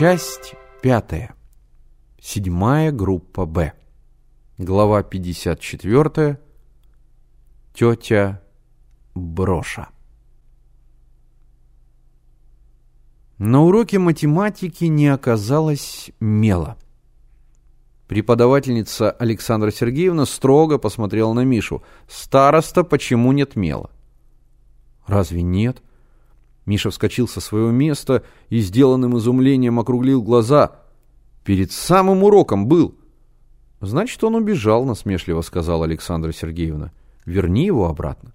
Часть пятая. Седьмая группа Б. Глава 54. Тетя Броша. На уроке математики не оказалось мела. Преподавательница Александра Сергеевна строго посмотрела на Мишу. «Староста, почему нет мела?» «Разве нет?» Миша вскочил со своего места и сделанным изумлением округлил глаза. «Перед самым уроком был!» «Значит, он убежал», — насмешливо сказала Александра Сергеевна. «Верни его обратно».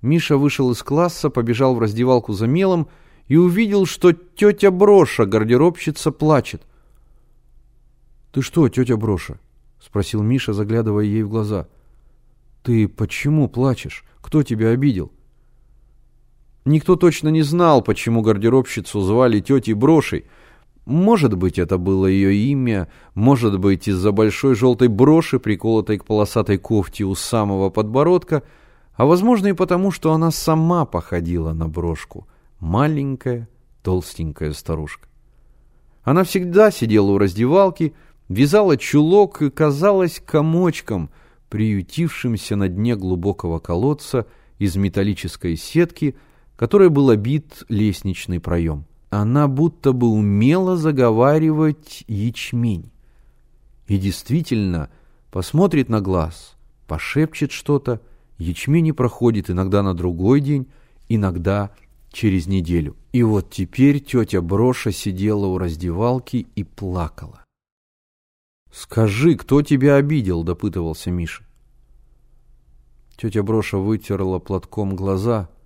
Миша вышел из класса, побежал в раздевалку за мелом и увидел, что тетя Броша, гардеробщица, плачет. «Ты что, тетя Броша?» — спросил Миша, заглядывая ей в глаза. «Ты почему плачешь? Кто тебя обидел?» Никто точно не знал, почему гардеробщицу звали тетей Брошей. Может быть, это было ее имя, может быть, из-за большой желтой броши, приколотой к полосатой кофте у самого подбородка, а возможно и потому, что она сама походила на брошку. Маленькая, толстенькая старушка. Она всегда сидела у раздевалки, вязала чулок и казалась комочком, приютившимся на дне глубокого колодца из металлической сетки – которой был обит лестничный проем. Она будто бы умела заговаривать ячмень. И действительно, посмотрит на глаз, пошепчет что-то, ячмень не проходит иногда на другой день, иногда через неделю. И вот теперь тетя Броша сидела у раздевалки и плакала. «Скажи, кто тебя обидел?» – допытывался Миша. Тетя Броша вытерла платком глаза –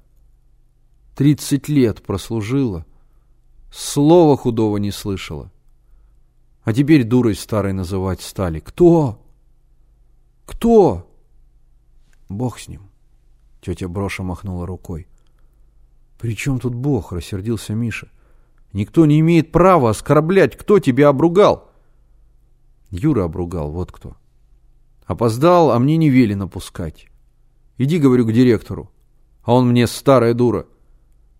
Тридцать лет прослужила. Слова худого не слышала. А теперь дурой старой называть стали. Кто? Кто? Бог с ним. Тетя Броша махнула рукой. «При чем тут Бог?» — рассердился Миша. «Никто не имеет права оскорблять. Кто тебя обругал?» Юра обругал, вот кто. Опоздал, а мне не велено пускать. Иди, говорю, к директору. А он мне старая дура.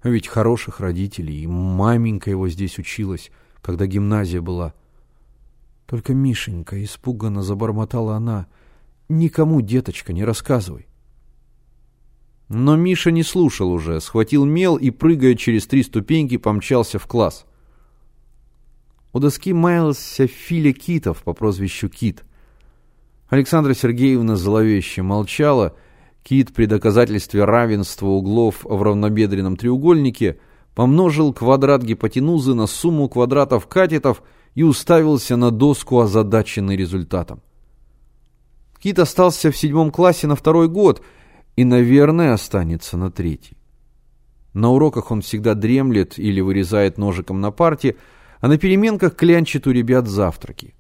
А ведь хороших родителей, и маменька его здесь училась, когда гимназия была. Только Мишенька, испуганно забормотала она, никому, деточка, не рассказывай. Но Миша не слушал уже, схватил мел и, прыгая через три ступеньки, помчался в класс. У доски маялся Филя Китов по прозвищу Кит. Александра Сергеевна зловеще молчала Кит при доказательстве равенства углов в равнобедренном треугольнике помножил квадрат гипотенузы на сумму квадратов катетов и уставился на доску, озадаченный результатом. Кит остался в седьмом классе на второй год и, наверное, останется на третий. На уроках он всегда дремлет или вырезает ножиком на парте, а на переменках клянчит у ребят завтраки.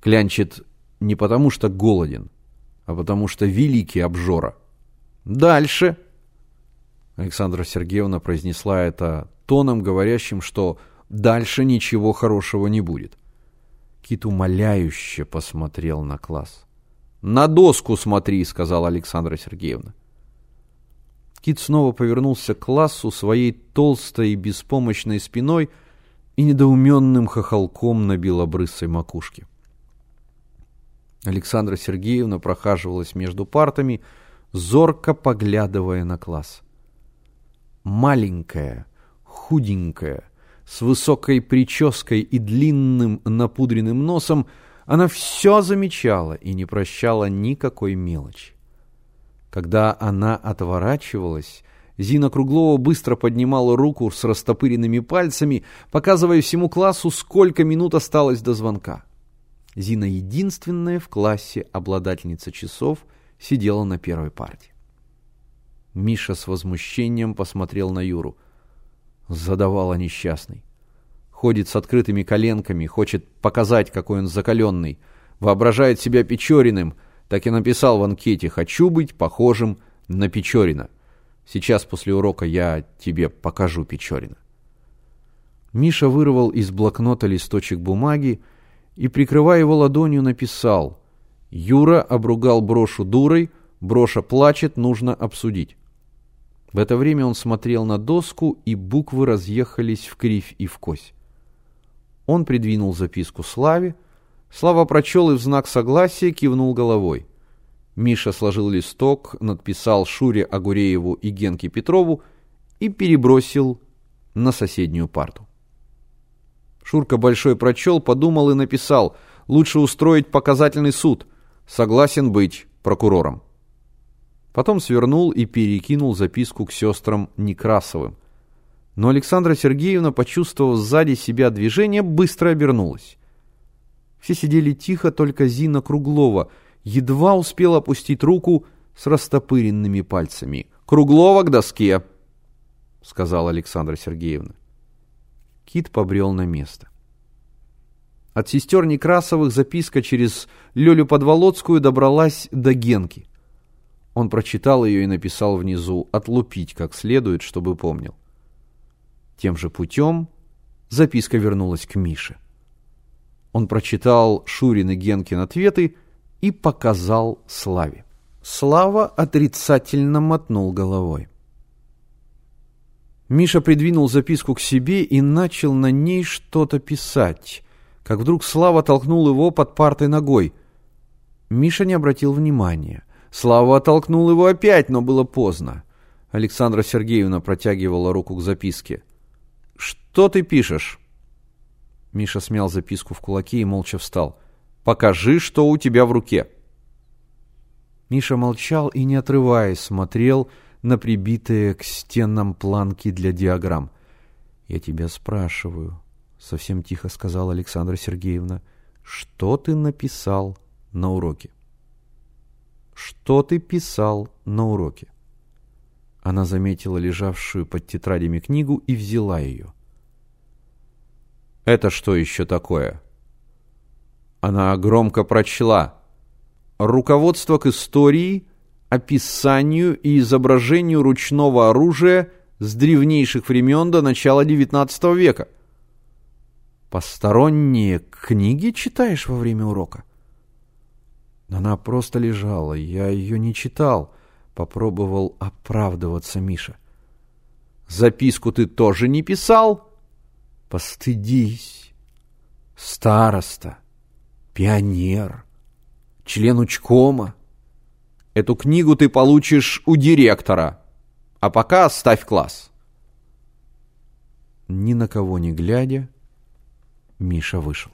Клянчит не потому, что голоден, а потому что великий обжора – Дальше. Александра Сергеевна произнесла это тоном, говорящим, что дальше ничего хорошего не будет. Кит умоляюще посмотрел на класс. «На доску смотри», — сказала Александра Сергеевна. Кит снова повернулся к классу своей толстой и беспомощной спиной и недоуменным хохолком на белобрысой макушке. Александра Сергеевна прохаживалась между партами, — зорко поглядывая на класс. Маленькая, худенькая, с высокой прической и длинным напудренным носом, она все замечала и не прощала никакой мелочи. Когда она отворачивалась, Зина Круглова быстро поднимала руку с растопыренными пальцами, показывая всему классу, сколько минут осталось до звонка. Зина единственная в классе обладательница часов – сидела на первой парте. Миша с возмущением посмотрел на Юру. Задавала несчастный. Ходит с открытыми коленками, хочет показать, какой он закаленный. Воображает себя Печориным. Так и написал в анкете «Хочу быть похожим на Печорина». Сейчас после урока я тебе покажу Печорина. Миша вырвал из блокнота листочек бумаги и, прикрывая его ладонью, написал Юра обругал брошу дурой, броша плачет, нужно обсудить. В это время он смотрел на доску, и буквы разъехались в кривь и в кось. Он придвинул записку Славе. Слава прочел и в знак согласия кивнул головой. Миша сложил листок, надписал Шуре Агурееву и Генке Петрову и перебросил на соседнюю парту. Шурка Большой прочел, подумал и написал «Лучше устроить показательный суд. Согласен быть прокурором». Потом свернул и перекинул записку к сестрам Некрасовым. Но Александра Сергеевна, почувствовав сзади себя движение, быстро обернулась. Все сидели тихо, только Зина Круглова едва успела опустить руку с растопыренными пальцами. «Круглова к доске!» — сказала Александра Сергеевна. Кит побрел на место. От сестер Некрасовых записка через Лёлю Подволоцкую добралась до Генки. Он прочитал ее и написал внизу «отлупить как следует, чтобы помнил». Тем же путем записка вернулась к Мише. Он прочитал Шурин и Генкин ответы и показал Славе. Слава отрицательно мотнул головой. Миша придвинул записку к себе и начал на ней что-то писать, как вдруг Слава толкнул его под партой ногой. Миша не обратил внимания. Слава оттолкнул его опять, но было поздно. Александра Сергеевна протягивала руку к записке. «Что ты пишешь?» Миша смял записку в кулаке и молча встал. «Покажи, что у тебя в руке». Миша молчал и, не отрываясь, смотрел на прибитые к стенам планки для диаграмм. «Я тебя спрашиваю», — совсем тихо сказала Александра Сергеевна, «что ты написал на уроке?» «Что ты писал на уроке?» Она заметила лежавшую под тетрадями книгу и взяла ее. «Это что еще такое?» Она громко прочла. «Руководство к истории, описанию и изображению ручного оружия с древнейших времен до начала XIX века». «Посторонние книги читаешь во время урока?» Она просто лежала, я ее не читал. Попробовал оправдываться Миша. Записку ты тоже не писал? Постыдись. Староста, пионер, член учкома. Эту книгу ты получишь у директора. А пока оставь класс. Ни на кого не глядя, Миша вышел.